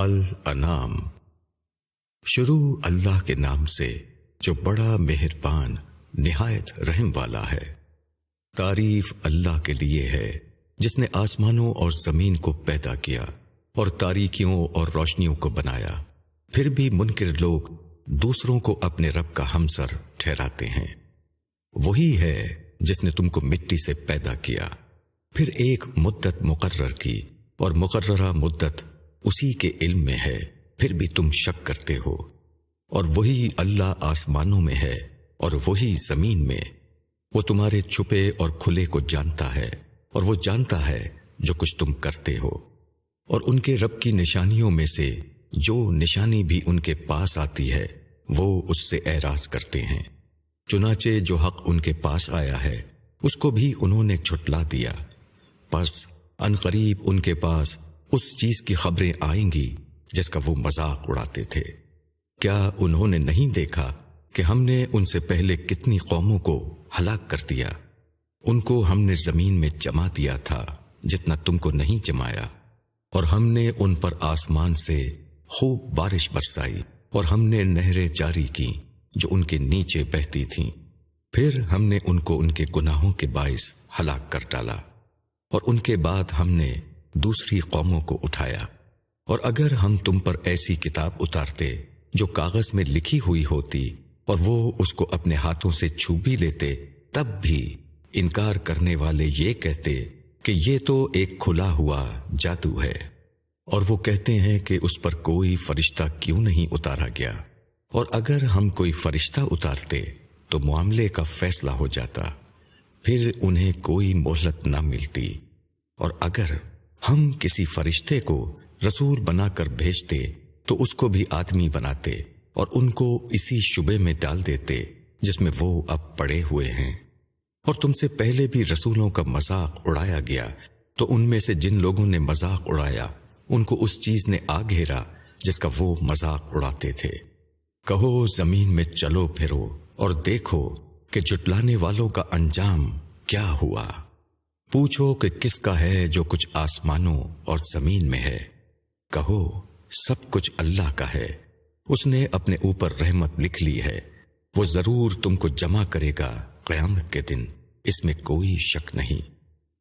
الانام شروع اللہ کے نام سے جو بڑا مہربان، نہایت رحم والا ہے۔ تعریف اللہ کے لیے ہے، جس نے آسمانوں اور زمین کو پیدا کیا اور تاریکیوں اور روشنیوں کو بنایا۔ پھر بھی منکر لوگ دوسروں کو اپنے رب کا ہمسر ٹھہراتے ہیں۔ وہی ہے جس نے تم کو مٹی سے پیدا کیا۔ پھر ایک مدت مقرر کی اور مقررہ مدت اسی کے علم میں ہے، پھر بھی تم شک کرتے ہو۔ اور وہی اللہ آسمانوں میں ہے اور وہی زمین میں۔ وہ تمہارے چھپے اور کھلے کو جانتا ہے، اور وہ جانتا ہے جو کچھ تم کرتے ہو۔ اور ان کے رب کی نشانیوں میں سے جو نشانی بھی ان کے پاس آتی ہے، وہ اس سے اعراض کرتے ہیں۔ چنانچہ جو حق ان کے پاس آیا ہے، اس کو بھی انہوں نے چھٹلا دیا۔ پس، ان قریب ان کے پاس اس چیز کی خبریں آئیں گی جس کا وہ مذاق اڑاتے تھے۔ کیا انہوں نے نہیں دیکھا کہ ہم نے ان سے پہلے کتنی قوموں کو ہلاک کر دیا؟ ان کو ہم نے زمین میں جما دیا تھا جتنا تم کو نہیں جمایا۔ اور ہم نے ان پر آسمان سے خوب بارش برسائی اور ہم نے نہریں جاری کی جو ان کے نیچے بہتی تھیں۔ پھر ہم نے ان کو ان کے گناہوں کے باعث ہلاک کر ڈالا۔ اور ان کے بعد ہم نے دوسری قوموں کو اٹھایا۔ اور اگر ہم تم پر ایسی کتاب اتارتے جو کاغذ میں لکھی ہوئی ہوتی اور وہ اس کو اپنے ہاتھوں سے چھو بھی لیتے، تب بھی انکار کرنے والے یہ کہتے کہ یہ تو ایک کھلا ہوا جادو ہے۔ اور وہ کہتے ہیں کہ اس پر کوئی فرشتہ کیوں نہیں اتارا گیا۔ اور اگر ہم کوئی فرشتہ اتارتے تو معاملے کا فیصلہ ہو جاتا، پھر انہیں کوئی مہلت نہ ملتی۔ اور اگر ہم کسی فرشتے کو رسول بنا کر بھیجتے تو اس کو بھی آدمی بناتے اور ان کو اسی شبے میں ڈال دیتے جس میں وہ اب پڑے ہوئے ہیں۔ اور تم سے پہلے بھی رسولوں کا مذاق اڑایا گیا، تو ان میں سے جن لوگوں نے مذاق اڑایا، ان کو اس چیز نے آ گھیرا جس کا وہ مذاق اڑاتے تھے۔ کہو زمین میں چلو پھرو اور دیکھو کہ جٹلانے والوں کا انجام کیا ہوا۔ پوچھو کہ کس کا ہے جو کچھ آسمانوں اور زمین میں ہے۔ کہو، سب کچھ اللہ کا ہے۔ اس نے اپنے اوپر رحمت لکھ لی ہے۔ وہ ضرور تم کو جمع کرے گا قیامت کے دن۔ اس میں کوئی شک نہیں۔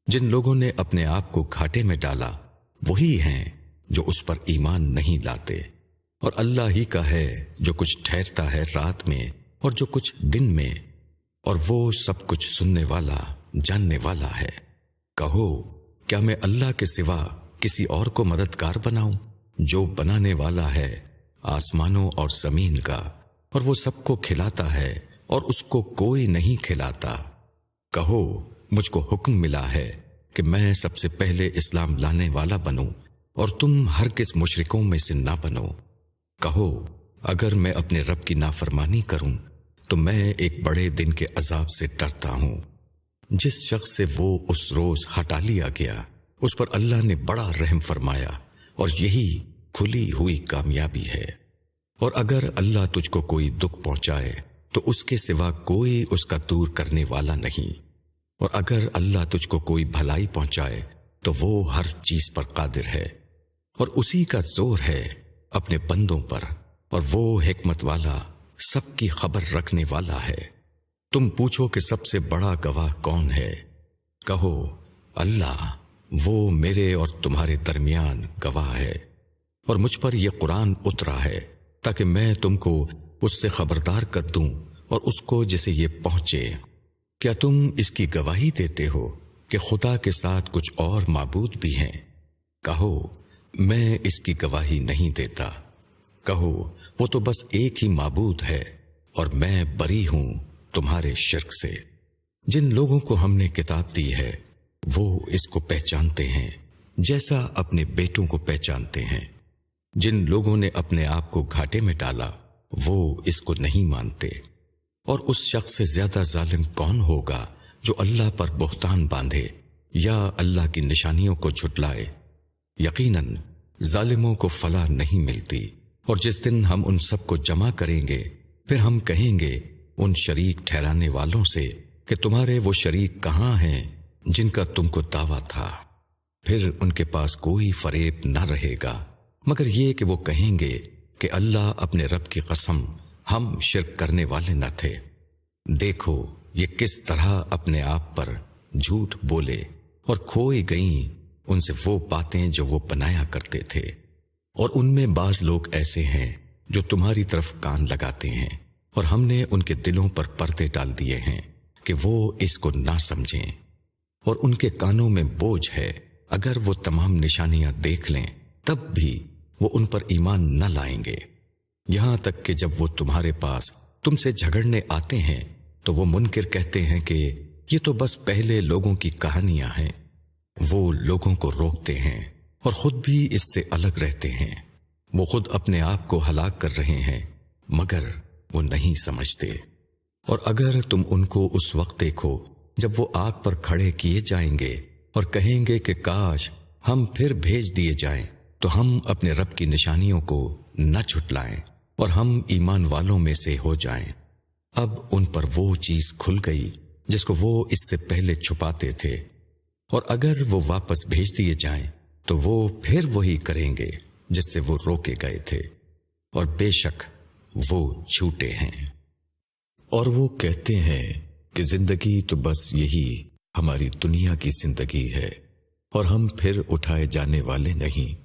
جن لوگوں نے اپنے آپ کو گھاٹے میں ڈالا، وہی ہیں جو اس پر ایمان نہیں لاتے۔ اور اللہ ہی کا ہے جو کچھ ٹھہرتا ہے رات میں اور جو کچھ دن میں۔ اور وہ سب کچھ سننے والا، جاننے والا ہے۔ کہو، کیا میں اللہ کے سوا کسی اور کو مددگار بناؤں جو بنانے والا ہے آسمانوں اور زمین کا، اور وہ سب کو کھلاتا ہے اور اس کو کوئی نہیں کھلاتا؟ کہو، مجھ کو حکم ملا ہے کہ میں سب سے پہلے اسلام لانے والا بنوں اور تم ہر کس مشرکوں میں سے نہ بنو۔ کہو، اگر میں اپنے رب کی نافرمانی کروں تو میں ایک بڑے دن کے عذاب سے ڈرتا ہوں۔ جس شخص سے وہ اس روز ہٹا لیا گیا، اس پر اللہ نے بڑا رحم فرمایا اور یہی کھلی ہوئی کامیابی ہے۔ اور اگر اللہ تجھ کو کوئی دکھ پہنچائے، تو اس کے سوا کوئی اس کا دور کرنے والا نہیں۔ اور اگر اللہ تجھ کو کوئی بھلائی پہنچائے، تو وہ ہر چیز پر قادر ہے۔ اور اسی کا زور ہے اپنے بندوں پر، اور وہ حکمت والا، سب کی خبر رکھنے والا ہے۔ تم پوچھو کہ سب سے بڑا گواہ کون ہے۔ کہو، اللہ، وہ میرے اور تمہارے درمیان گواہ ہے۔ اور مجھ پر یہ قرآن اترا ہے تاکہ میں تم کو اس سے خبردار کر دوں اور اس کو جسے یہ پہنچے۔ کیا تم اس کی گواہی دیتے ہو کہ خدا کے ساتھ کچھ اور معبود بھی ہیں؟ کہو، میں اس کی گواہی نہیں دیتا۔ کہو، وہ تو بس ایک ہی معبود ہے اور میں بری ہوں۔ تمہارے شرک سے۔ جن لوگوں کو ہم نے کتاب دی ہے، وہ اس کو پہچانتے ہیں، جیسا اپنے بیٹوں کو پہچانتے ہیں۔ جن لوگوں نے اپنے آپ کو گھاٹے میں ڈالا، وہ اس کو نہیں مانتے۔ اور اس شخص سے زیادہ ظالم کون ہوگا جو اللہ پر بہتان باندھے یا اللہ کی نشانیوں کو جھٹلائے؟ یقیناً ظالموں کو فلاح نہیں ملتی۔ اور جس دن ہم ان سب کو جمع کریں گے، پھر ہم کہیں گے ان شریک ٹھہرانے والوں سے کہ تمہارے وہ شریک کہاں ہیں جن کا تم کو دعویٰ تھا۔ پھر ان کے پاس کوئی فریب نہ رہے گا۔ مگر یہ کہ وہ کہیں گے کہ اللہ اپنے رب کی قسم ہم شرک کرنے والے نہ تھے۔ دیکھو یہ کس طرح اپنے آپ پر جھوٹ بولے اور کھوئی گئیں ان سے وہ باتیں جو وہ بنایا کرتے تھے۔ اور ان میں بعض لوگ ایسے ہیں جو تمہاری طرف کان لگاتے ہیں۔ اور ہم نے ان کے دلوں پر پردے ڈال دیے ہیں کہ وہ اس کو نہ سمجھیں۔ اور ان کے کانوں میں بوجھ ہے۔ اگر وہ تمام نشانیاں دیکھ لیں، تب بھی وہ ان پر ایمان نہ لائیں گے۔ یہاں تک کہ جب وہ تمہارے پاس تم سے جھگڑنے آتے ہیں، تو وہ منکر کہتے ہیں کہ یہ تو بس پہلے لوگوں کی کہانیاں ہیں۔ وہ لوگوں کو روکتے ہیں اور خود بھی اس سے الگ رہتے ہیں۔ وہ خود اپنے آپ کو ہلاک کر رہے ہیں، مگر وہ نہیں سمجھتے۔ اور اگر تم ان کو اس وقت دیکھو جب وہ آگ پر کھڑے کیے جائیں گے اور کہیں گے کہ کاش ہم پھر بھیج دیے جائیں، تو ہم اپنے رب کی نشانیوں کو نہ چھٹلائیں اور ہم ایمان والوں میں سے ہو جائیں۔ اب ان پر وہ چیز کھل گئی جس کو وہ اس سے پہلے چھپاتے تھے۔ اور اگر وہ واپس بھیج دیے جائیں، تو وہ پھر وہی کریں گے جس سے وہ روکے گئے تھے۔ اور بے شک وہ چھوٹے ہیں۔ اور وہ کہتے ہیں کہ زندگی تو بس یہی ہماری دنیا کی زندگی ہے اور ہم پھر اٹھائے جانے والے نہیں۔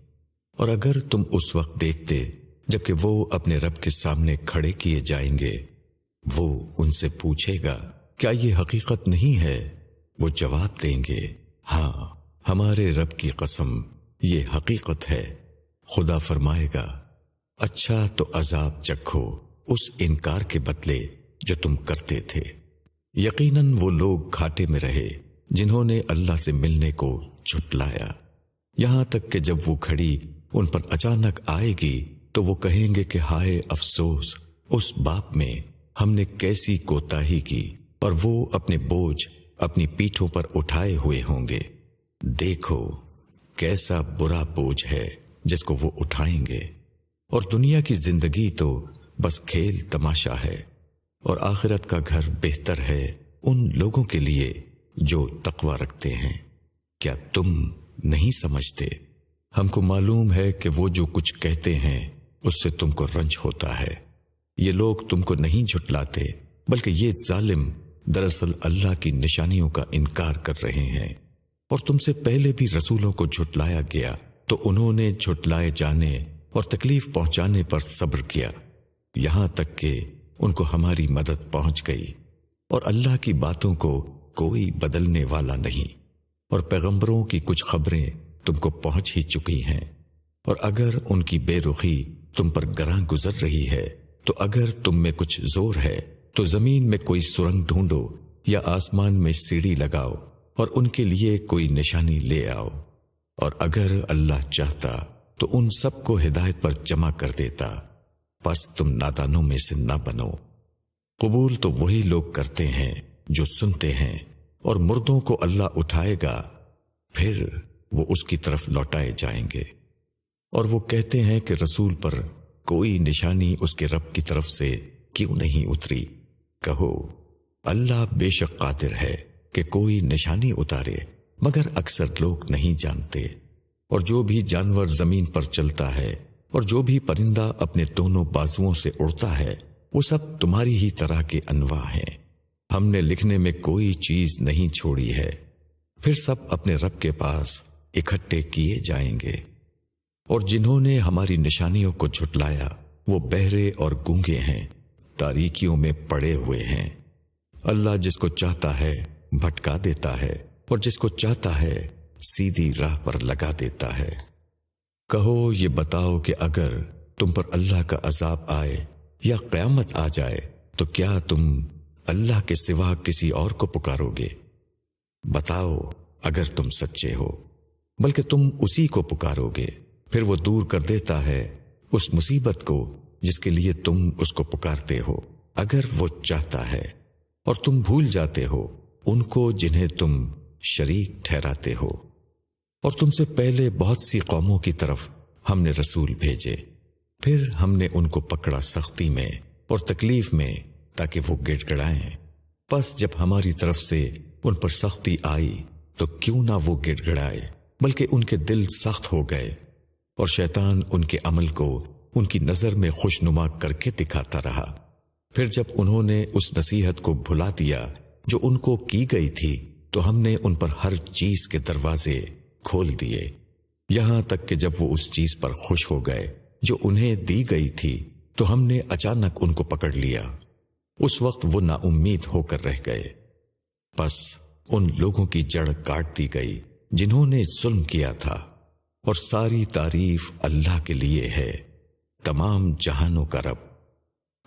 اور اگر تم اس وقت دیکھتے جبکہ وہ اپنے رب کے سامنے کھڑے کیے جائیں گے، وہ ان سے پوچھے گا، کیا یہ حقیقت نہیں ہے؟ وہ جواب دیں گے ہاں ہمارے رب کی قسم، یہ حقیقت ہے۔ خدا فرمائے گا اچھا تو عذاب چکھو، اس انکار کے بدلے جو تم کرتے تھے۔ یقیناً وہ لوگ گھاٹے میں رہے جنہوں نے اللہ سے ملنے کو چھٹلایا یہاں تک کہ جب وہ کھڑی ان پر اچانک آئے گی تو وہ کہیں گے کہ ہائے افسوس، اس باپ میں ہم نے کیسی کوتا ہی کی اور وہ اپنے بوجھ اپنی پیٹھوں پر اٹھائے ہوئے ہوں گے۔ دیکھو کیسا برا بوجھ ہے جس کو وہ اٹھائیں گے۔ اور دنیا کی زندگی تو بس کھیل تماشا ہے اور آخرت کا گھر بہتر ہے ان لوگوں کے لیے جو تقوی رکھتے ہیں۔ کیا تم نہیں سمجھتے؟ ہم کو معلوم ہے کہ وہ جو کچھ کہتے ہیں، اس سے تم کو رنج ہوتا ہے۔ یہ لوگ تم کو نہیں جھٹلاتے، بلکہ یہ ظالم دراصل اللہ کی نشانیوں کا انکار کر رہے ہیں۔ اور تم سے پہلے بھی رسولوں کو جھٹلایا گیا، تو انہوں نے جھٹلائے جانے اور تکلیف پہنچانے پر صبر کیا۔ یہاں تک کہ ان کو ہماری مدد پہنچ گئی اور اللہ کی باتوں کو کوئی بدلنے والا نہیں۔ اور پیغمبروں کی کچھ خبریں تم کو پہنچ ہی چکی ہیں۔ اور اگر ان کی بے رخی تم پر گراں گزر رہی ہے، تو اگر تم میں کچھ زور ہے، تو زمین میں کوئی سرنگ ڈھونڈو یا آسمان میں سیڑھی لگاؤ اور ان کے لیے کوئی نشانی لے آؤ۔ اور اگر اللہ چاہتا تو ان سب کو ہدایت پر جمع کر دیتا۔ پس تم نادانوں میں سے نہ بنو۔ قبول تو وہی لوگ کرتے ہیں جو سنتے ہیں اور مردوں کو اللہ اٹھائے گا۔ پھر وہ اس کی طرف لوٹائے جائیں گے۔ اور وہ کہتے ہیں کہ رسول پر کوئی نشانی اس کے رب کی طرف سے کیوں نہیں اتری۔ کہو، اللہ بے شک قادر ہے کہ کوئی نشانی اتارے، مگر اکثر لوگ نہیں جانتے۔ اور جو بھی جانور زمین پر چلتا ہے اور جو بھی پرندہ اپنے دونوں بازوؤں سے اڑتا ہے، وہ سب تمہاری ہی طرح کے انواع ہیں۔ ہم نے لکھنے میں کوئی چیز نہیں چھوڑی ہے۔ پھر سب اپنے رب کے پاس اکٹھے کیے جائیں گے۔ اور جنہوں نے ہماری نشانیوں کو جھٹلایا، وہ بہرے اور گونگے ہیں، تاریکیوں میں پڑے ہوئے ہیں۔ اللہ جس کو چاہتا ہے، بھٹکا دیتا ہے، اور جس کو چاہتا ہے سیدھی راہ پر لگا دیتا ہے۔ کہو، یہ بتاؤ کہ اگر تم پر اللہ کا عذاب آئے یا قیامت آ جائے، تو کیا تم اللہ کے سوا کسی اور کو پکارو گے؟ بتاؤ، اگر تم سچے ہو، بلکہ تم اسی کو پکارو گے، پھر وہ دور کر دیتا ہے اس مصیبت کو جس کے لیے تم اس کو پکارتے ہو۔ اگر وہ چاہتا ہے اور تم بھول جاتے ہو، ان کو جنہیں تم شریک ٹھہراتے ہو۔ اور تم سے پہلے بہت سی قوموں کی طرف ہم نے رسول بھیجے۔ پھر ہم نے ان کو پکڑا سختی میں اور تکلیف میں تاکہ وہ گڑ گڑائیں۔ پس جب ہماری طرف سے ان پر سختی آئی تو کیوں نہ وہ گڑ گڑائے، بلکہ ان کے دل سخت ہو گئے اور شیطان ان کے عمل کو ان کی نظر میں خوش نما کر کے دکھاتا رہا۔ پھر جب انہوں نے اس نصیحت کو بھلا دیا جو ان کو کی گئی تھی تو ہم نے ان پر ہر چیز کے دروازے کھول دیے۔ یہاں تک کہ جب وہ اس چیز پر خوش ہو گئے جو انہیں دی گئی تھی، تو ہم نے اچانک ان کو پکڑ لیا۔ اس وقت وہ نا امید ہو کر رہ گئے۔ بس ان لوگوں کی جڑ کاٹ دی گئی جنہوں نے ظلم کیا تھا۔ اور ساری تعریف اللہ کے لیے ہے۔ تمام جہانوں کا رب۔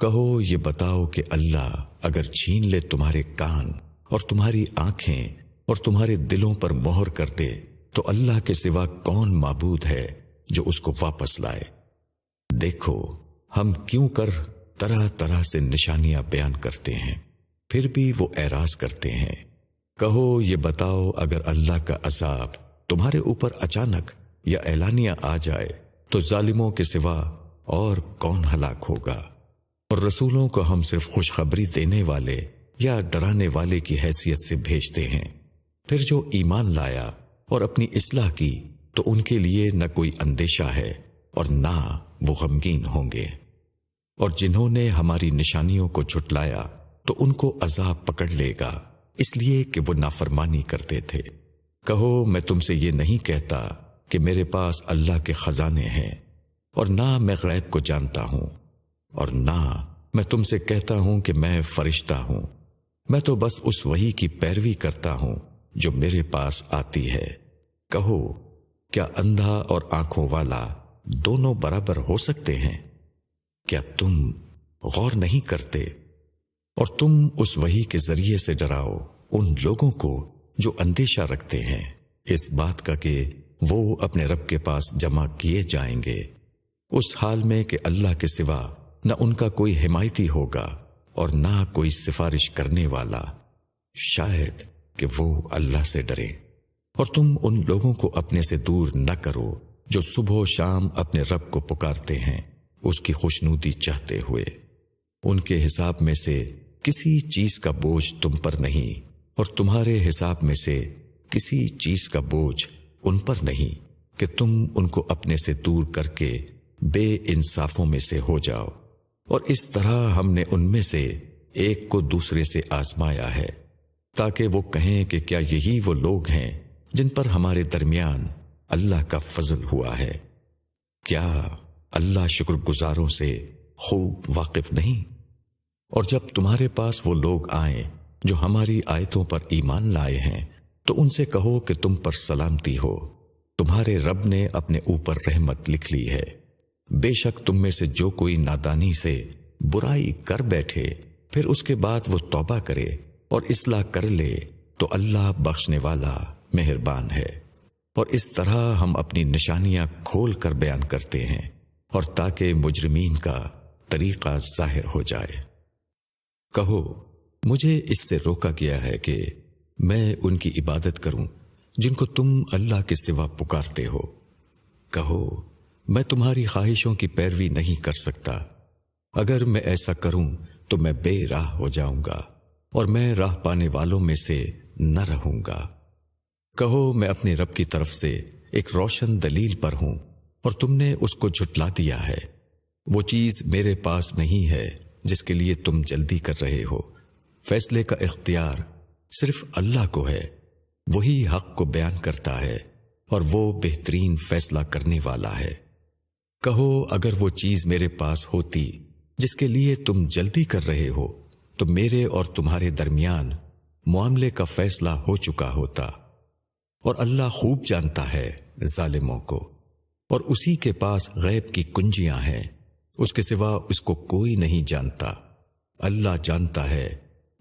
کہو، یہ بتاؤ کہ اللہ اگر چھین لے تمہارے کان اور تمہاری آنکھیں اور تمہارے دلوں پر مہر کر دے تو اللہ کے سوا کون معبود ہے جو اس کو واپس لائے؟ دیکھو، ہم کیوں کر طرح طرح سے نشانیاں بیان کرتے ہیں، پھر بھی وہ اعراض کرتے ہیں۔ کہو، یہ بتاؤ، اگر اللہ کا عذاب تمہارے اوپر اچانک یا اعلانیہ آ جائے، تو ظالموں کے سوا اور کون ہلاک ہوگا؟ اور رسولوں کو ہم صرف خوشخبری دینے والے یا ڈرانے والے کی حیثیت سے بھیجتے ہیں۔ پھر جو ایمان لایا اور اپنی اصلاح کی، تو ان کے لیے نہ کوئی اندیشہ ہے اور نہ وہ غمگین ہوں گے۔ اور جنہوں نے ہماری نشانیوں کو چھٹلایا تو ان کو عذاب پکڑ لے گا۔ اس لیے کہ وہ نافرمانی کرتے تھے۔ کہو، میں تم سے یہ نہیں کہتا کہ میرے پاس اللہ کے خزانے ہیں اور نہ میں غیب کو جانتا ہوں اور نہ میں تم سے کہتا ہوں کہ میں فرشتہ ہوں۔ میں تو بس اس وہی کی پیروی کرتا ہوں۔ جو میرے پاس آتی ہے۔ کہو، کیا اندھا اور آنکھوں والا دونوں برابر ہو سکتے ہیں؟ کیا تم غور نہیں کرتے؟ اور تم اس وہی کے ذریعے سے ڈراؤ ان لوگوں کو جو اندیشہ رکھتے ہیں۔ اس بات کا کہ وہ اپنے رب کے پاس جمع کیے جائیں گے۔ اس حال میں کہ اللہ کے سوا نہ ان کا کوئی حمایتی ہوگا اور نہ کوئی سفارش کرنے والا۔ شاید کہ وہ اللہ سے ڈرے۔ اور تم ان لوگوں کو اپنے سے دور نہ کرو جو صبح و شام اپنے رب کو پکارتے ہیں، اس کی خوشنودی چاہتے ہوئے۔ ان کے حساب میں سے کسی چیز کا بوجھ تم پر نہیں، اور تمہارے حساب میں سے کسی چیز کا بوجھ ان پر نہیں کہ تم ان کو اپنے سے دور کر کے بے انصافوں میں سے ہو جاؤ۔ اور اس طرح ہم نے ان میں سے ایک کو دوسرے سے آزمایا ہے۔ تاکہ وہ کہیں کہ کیا یہی وہ لوگ ہیں جن پر ہمارے درمیان اللہ کا فضل ہوا ہے۔ کیا اللہ شکر گزاروں سے خوب واقف نہیں؟ اور جب تمہارے پاس وہ لوگ آئیں جو ہماری آیتوں پر ایمان لائے ہیں، تو ان سے کہو کہ تم پر سلامتی ہو۔ تمہارے رب نے اپنے اوپر رحمت لکھ لی ہے۔ بے شک تم میں سے جو کوئی نادانی سے برائی کر بیٹھے، پھر اس کے بعد وہ توبہ کرے۔ اور اصلاح کر لے تو اللہ بخشنے والا مہربان ہے۔ اور اس طرح ہم اپنی نشانیاں کھول کر بیان کرتے ہیں اور تاکہ مجرمین کا طریقہ ظاہر ہو جائے۔ کہو، مجھے اس سے روکا گیا ہے کہ میں ان کی عبادت کروں جن کو تم اللہ کے سوا پکارتے ہو۔ کہو، میں تمہاری خواہشوں کی پیروی نہیں کر سکتا۔ اگر میں ایسا کروں تو میں بے راہ ہو جاؤں گا۔ اور میں راہ پانے والوں میں سے نہ رہوں گا۔ کہو میں اپنے رب کی طرف سے ایک روشن دلیل پر ہوں اور تم نے اس کو جھٹلا دیا ہے۔ وہ چیز میرے پاس نہیں ہے جس کے لیے تم جلدی کر رہے ہو۔ فیصلے کا اختیار صرف اللہ کو ہے۔ وہی حق کو بیان کرتا ہے اور وہ بہترین فیصلہ کرنے والا ہے۔ کہو اگر وہ چیز میرے پاس ہوتی جس کے لیے تم جلدی کر رہے ہو تو میرے اور تمہارے درمیان معاملے کا فیصلہ ہو چکا ہوتا اور اللہ خوب جانتا ہے ظالموں کو اور اسی کے پاس غیب کی کنجیاں ہیں۔ اس کے سوا اس کو کوئی نہیں جانتا۔ اللہ جانتا ہے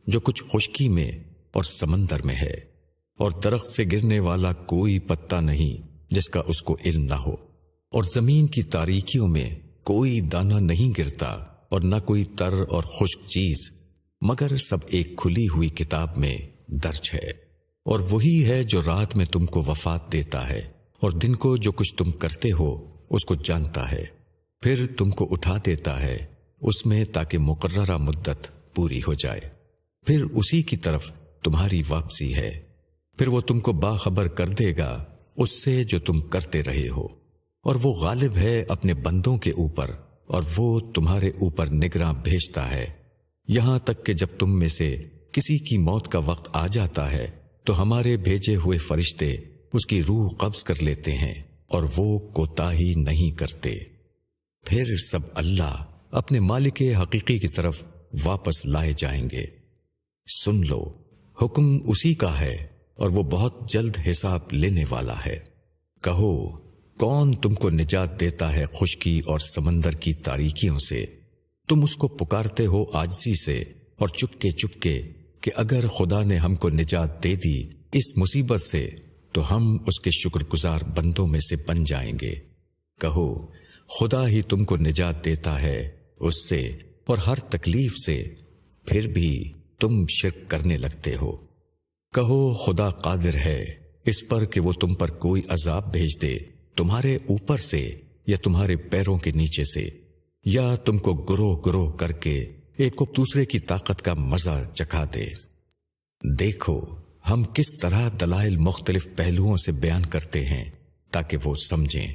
جو کچھ خشکی میں اور سمندر میں ہے اور درخت سے گرنے والا کوئی پتا نہیں جس کا اس کو علم نہ ہو۔ اور زمین کی تاریکیوں میں کوئی دانہ نہیں گرتا اور نہ کوئی تر اور خشک چیز مگر سب ایک کھلی ہوئی کتاب میں درج ہے۔ اور وہی ہے جو رات میں تم کو وفات دیتا ہے، اور دن کو جو کچھ تم کرتے ہو، اس کو جانتا ہے۔ پھر تم کو اٹھا دیتا ہے اس میں تاکہ مقررہ مدت پوری ہو جائے۔ پھر اسی کی طرف تمہاری واپسی ہے۔ پھر وہ تم کو باخبر کر دے گا اس سے جو تم کرتے رہے ہو۔ اور وہ غالب ہے اپنے بندوں کے اوپر، اور وہ تمہارے اوپر نگراں بھیجتا ہے۔ یہاں تک کہ جب تم میں سے کسی کی موت کا وقت آ جاتا ہے، تو ہمارے بھیجے ہوئے فرشتے اس کی روح قبض کر لیتے ہیں اور وہ کوتا ہی نہیں کرتے۔ پھر سب اللہ اپنے مالک حقیقی کی طرف واپس لائے جائیں گے۔ سن لو، حکم اسی کا ہے اور وہ بہت جلد حساب لینے والا ہے۔ کہو، کون تم کو نجات دیتا ہے خشکی اور سمندر کی تاریکیوں سے؟ تم اس کو پکارتے ہو آجزی سے اور چپکے چپکے کہ اگر خدا نے ہم کو نجات دے دی اس مصیبت سے، تو ہم اس کے شکر گزار بندوں میں سے بن جائیں گے۔ کہو، خدا ہی تم کو نجات دیتا ہے اس سے اور ہر تکلیف سے۔ پھر بھی تم شرک کرنے لگتے ہو۔ کہو، خدا قادر ہے اس پر کہ وہ تم پر کوئی عذاب بھیج دے، تمہارے اوپر سے یا تمہارے پیروں کے نیچے سے۔ یا تم کو گروہ گروہ کر کے ایک کو دوسرے کی طاقت کا مزہ چکھا دے۔ دیکھو، ہم کس طرح دلائل مختلف پہلوؤں سے بیان کرتے ہیں تاکہ وہ سمجھیں۔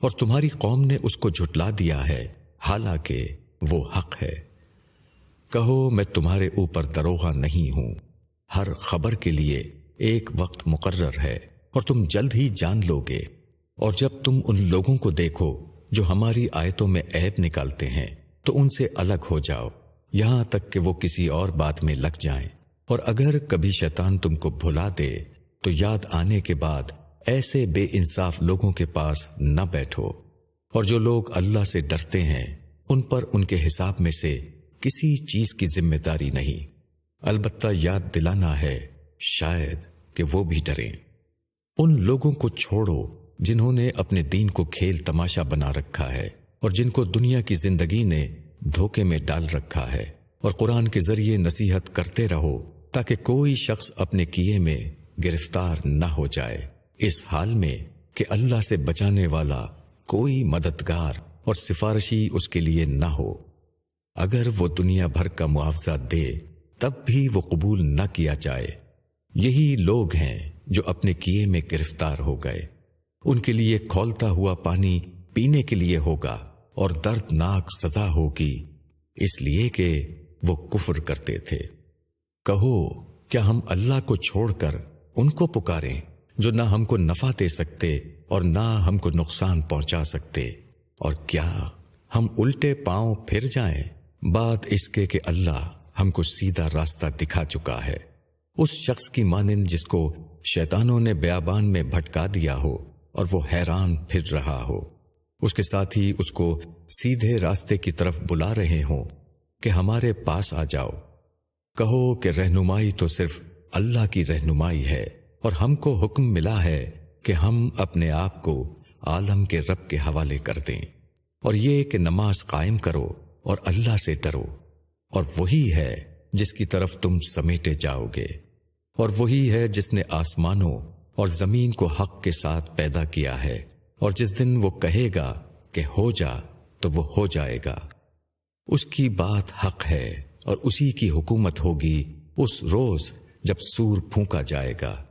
اور تمہاری قوم نے اس کو جھٹلا دیا ہے، حالانکہ وہ حق ہے۔ کہو، میں تمہارے اوپر دروغہ نہیں ہوں۔ ہر خبر کے لیے ایک وقت مقرر ہے اور تم جلد ہی جان لو گے اور جب تم ان لوگوں کو دیکھو جو ہماری آیتوں میں عیب نکالتے ہیں، تو ان سے الگ ہو جاؤ۔ یہاں تک کہ وہ کسی اور بات میں لگ جائیں۔ اور اگر کبھی شیطان تم کو بھلا دے، تو یاد آنے کے بعد ایسے بے انصاف لوگوں کے پاس نہ بیٹھو۔ اور جو لوگ اللہ سے ڈرتے ہیں، ان پر ان کے حساب میں سے کسی چیز کی ذمہ داری نہیں۔ البتہ یاد دلانا ہے، شاید کہ وہ بھی ڈریں۔ ان لوگوں کو چھوڑو۔ جنہوں نے اپنے دین کو کھیل تماشا بنا رکھا ہے اور جن کو دنیا کی زندگی نے دھوکے میں ڈال رکھا ہے اور قرآن کے ذریعے نصیحت کرتے رہو تاکہ کوئی شخص اپنے کیے میں گرفتار نہ ہو جائے۔ اس حال میں کہ اللہ سے بچانے والا کوئی مددگار اور سفارشی اس کے لیے نہ ہو۔ اگر وہ دنیا بھر کا معاوضہ دے، تب بھی وہ قبول نہ کیا جائے۔ یہی لوگ ہیں جو اپنے کیے میں گرفتار ہو گئے۔ ان کے لیے کھولتا ہوا پانی پینے کے لیے ہوگا اور دردناک سزا ہوگی، اس لیے کہ وہ کفر کرتے تھے۔ کہو، کیا ہم اللہ کو چھوڑ کر ان کو پکاریں جو نہ ہم کو نفع دے سکتے اور نہ ہم کو نقصان پہنچا سکتے؟ اور کیا ہم الٹے پاؤں پھر جائیں بات اس کے کہ اللہ ہم کو سیدھا راستہ دکھا چکا ہے؟ اس شخص کی مانند جس کو شیطانوں نے بیابان میں بھٹکا دیا ہو اور وہ حیران پھر رہا ہو۔ اس کے ساتھ ہی اس کو سیدھے راستے کی طرف بلا رہے ہوں کہ ہمارے پاس آ جاؤ۔ کہو کہ رہنمائی تو صرف اللہ کی رہنمائی ہے اور ہم کو حکم ملا ہے کہ ہم اپنے آپ کو عالم کے رب کے حوالے کر دیں۔ اور یہ کہ نماز قائم کرو اور اللہ سے ڈرو۔ اور وہی ہے جس کی طرف تم سمیٹے جاؤ گے۔ اور وہی ہے جس نے آسمانوں اور زمین کو حق کے ساتھ پیدا کیا ہے۔ اور جس دن وہ کہے گا کہ ہو جا، تو وہ ہو جائے گا۔ اس کی بات حق ہے اور اسی کی حکومت ہوگی اس روز جب سور پھونکا جائے گا۔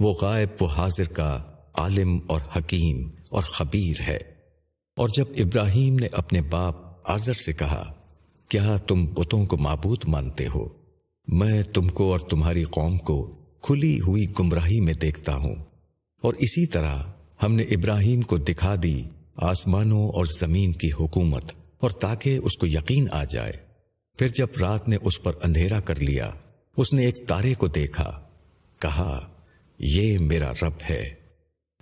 وہ غائب، وہ حاضر کا عالم اور حکیم اور خبیر ہے۔ اور جب ابراہیم نے اپنے باپ آزر سے کہا، کیا تم بتوں کو معبود مانتے ہو؟ میں تم کو اور تمہاری قوم کو کھلی ہوئی گمراہی میں دیکھتا ہوں۔ اور اسی طرح ہم نے ابراہیم کو دکھا دی آسمانوں اور زمین کی حکومت، اور تاکہ اس کو یقین آ جائے۔ پھر جب رات نے اس پر اندھیرا کر لیا، اس نے ایک تارے کو دیکھا، کہا، یہ میرا رب ہے۔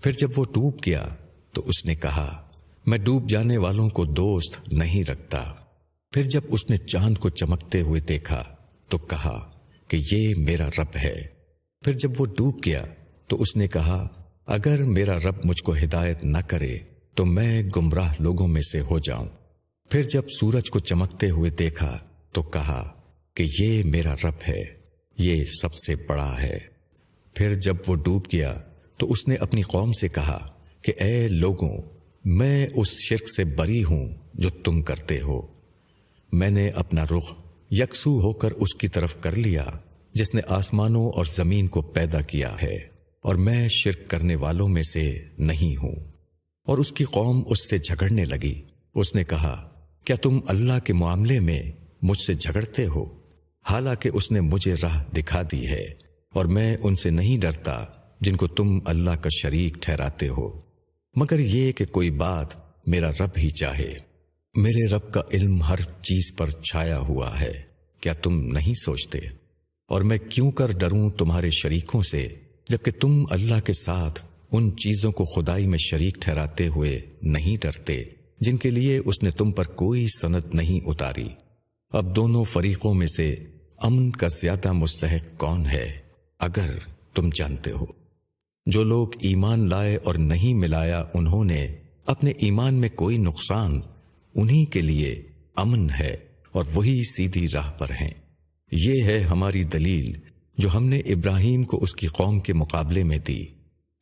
پھر جب وہ ڈوب گیا، تو اس نے کہا، میں ڈوب جانے والوں کو دوست نہیں رکھتا۔ پھر جب اس نے چاند کو چمکتے ہوئے دیکھا، تو کہا کہ یہ میرا رب ہے۔ پھر جب وہ ڈوب گیا تو اس نے کہا، اگر میرا رب مجھ کو ہدایت نہ کرے تو میں گمراہ لوگوں میں سے ہو جاؤں۔ پھر جب سورج کو چمکتے ہوئے دیکھا تو کہا کہ یہ میرا رب ہے، یہ سب سے بڑا ہے۔ پھر جب وہ ڈوب گیا تو اس نے اپنی قوم سے کہا کہ اے لوگوں، میں اس شرک سے بری ہوں جو تم کرتے ہو۔ میں نے اپنا رخ یکسو ہو کر اس کی طرف کر لیا۔ جس نے آسمانوں اور زمین کو پیدا کیا ہے، اور میں شرک کرنے والوں میں سے نہیں ہوں۔ اور اس کی قوم اس سے جھگڑنے لگی۔ اس نے کہا، کیا تم اللہ کے معاملے میں مجھ سے جھگڑتے ہو؟ حالانکہ اس نے مجھے راہ دکھا دی ہے، اور میں ان سے نہیں ڈرتا جن کو تم اللہ کا شریک ٹھہراتے ہو۔ مگر یہ کہ کوئی بات میرا رب ہی چاہے۔ میرے رب کا علم ہر چیز پر چھایا ہوا ہے۔ کیا تم نہیں سوچتے؟ اور میں کیوں کر ڈروں تمہارے شریکوں سے، جبکہ تم اللہ کے ساتھ ان چیزوں کو خدائی میں شریک ٹھہراتے ہوئے نہیں ڈرتے، جن کے لیے اس نے تم پر کوئی صنعت نہیں اتاری۔ اب دونوں فریقوں میں سے امن کا زیادہ مستحق کون ہے، اگر تم جانتے ہو۔ جو لوگ ایمان لائے اور نہیں ملایا انہوں نے اپنے ایمان میں کوئی نقصان انہی کے لیے امن ہے اور وہی سیدھی راہ پر ہیں۔ یہ ہے ہماری دلیل جو ہم نے ابراہیم کو اس کی قوم کے مقابلے میں دی۔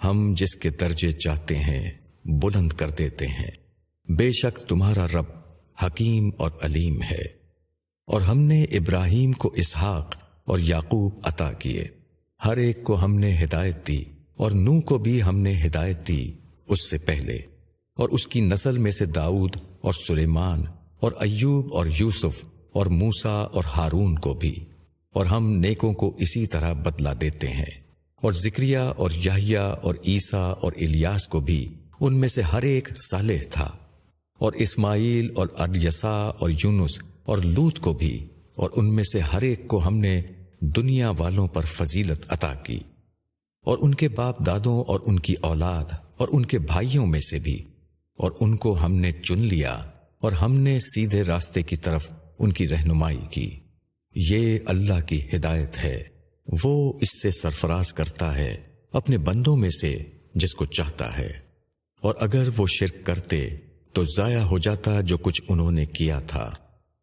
ہم جس کے درجے چاہتے ہیں، بلند کر دیتے ہیں۔ بے شک تمہارا رب حکیم اور علیم ہے۔ اور ہم نے ابراہیم کو اسحاق اور یعقوب عطا کیے۔ ہر ایک کو ہم نے ہدایت دی اور نو کو بھی ہم نے ہدایت دی اس سے پہلے۔ اور اس کی نسل میں سے داؤد اور سلیمان اور ایوب اور یوسف اور موسا اور ہارون کو بھی، اور ہم نیکوں کو اسی طرح بدلا دیتے ہیں۔ اور ذکریہ اور یاہیا اور عیسیٰ اور الیاس کو بھی ان میں سے ہر ایک صالح تھا۔ اور اسماعیل اور اریسا اور یونس اور لوت کو بھی، اور ان میں سے ہر ایک کو ہم نے دنیا والوں پر فضیلت عطا کی۔ اور ان کے باپ دادوں اور ان کی اولاد اور ان کے بھائیوں میں سے بھی، اور ان کو ہم نے چن لیا، اور ہم نے سیدھے راستے کی طرف ان کی رہنمائی کی۔ یہ اللہ کی ہدایت ہے۔ وہ اس سے سرفراز کرتا ہے، اپنے بندوں میں سے جس کو چاہتا ہے۔ اور اگر وہ شرک کرتے تو ضائع ہو جاتا جو کچھ انہوں نے کیا تھا۔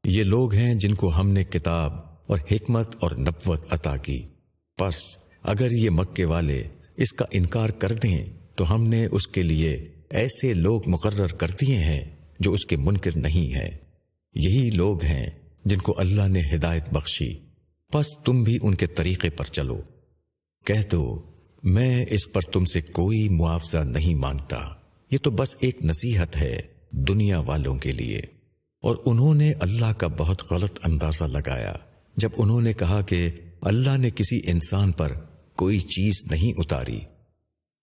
یہ لوگ ہیں جن کو ہم نے کتاب اور حکمت اور نبوت عطا کی۔ پس اگر یہ مکے والے اس کا انکار کر دیں تو ہم نے اس کے لیے ایسے لوگ مقرر کر دیے ہیں جو اس کے منکر نہیں ہیں۔ یہی لوگ ہیں جن کو اللہ نے ہدایت بخشی۔ پس تم بھی ان کے طریقے پر چلو۔ کہہ دو، میں اس پر تم سے کوئی معاوضہ نہیں مانگتا۔ یہ تو بس ایک نصیحت ہے دنیا والوں کے لیے۔ اور انہوں نے اللہ کا بہت غلط اندازہ لگایا۔ جب انہوں نے کہا کہ اللہ نے کسی انسان پر کوئی چیز نہیں اتاری،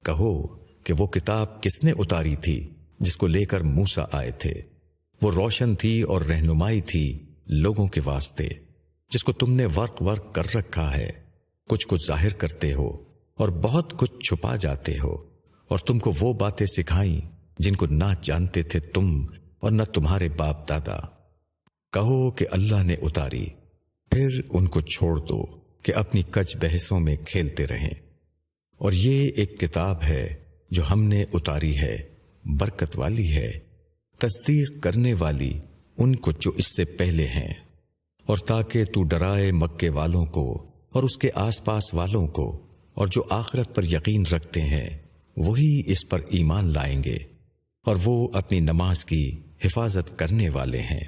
کہو کہ وہ کتاب کس نے اتاری تھی جس کو لے کر موسا آئے تھے۔ وہ روشن تھی اور رہنمائی تھی لوگوں کے واسطے، جس کو تم نے ورق ورق کر رکھا ہے۔ کچھ کچھ ظاہر کرتے ہو اور بہت کچھ چھپا جاتے ہو، اور تم کو وہ باتیں سکھائیں جن کو نہ جانتے تھے تم اور نہ تمہارے باپ دادا۔ کہو کہ اللہ نے اتاری، پھر ان کو چھوڑ دو کہ اپنی کچ بحثوں میں کھیلتے رہیں۔ اور یہ ایک کتاب ہے جو ہم نے اتاری ہے، برکت والی ہے۔ تصدیق کرنے والی ان کو جو اس سے پہلے ہیں، اور تاکہ تو ڈرائے مکے والوں کو اور اس کے آس پاس والوں کو اور جو آخرت پر یقین رکھتے ہیں، وہی اس پر ایمان لائیں گے، اور وہ اپنی نماز کی حفاظت کرنے والے ہیں۔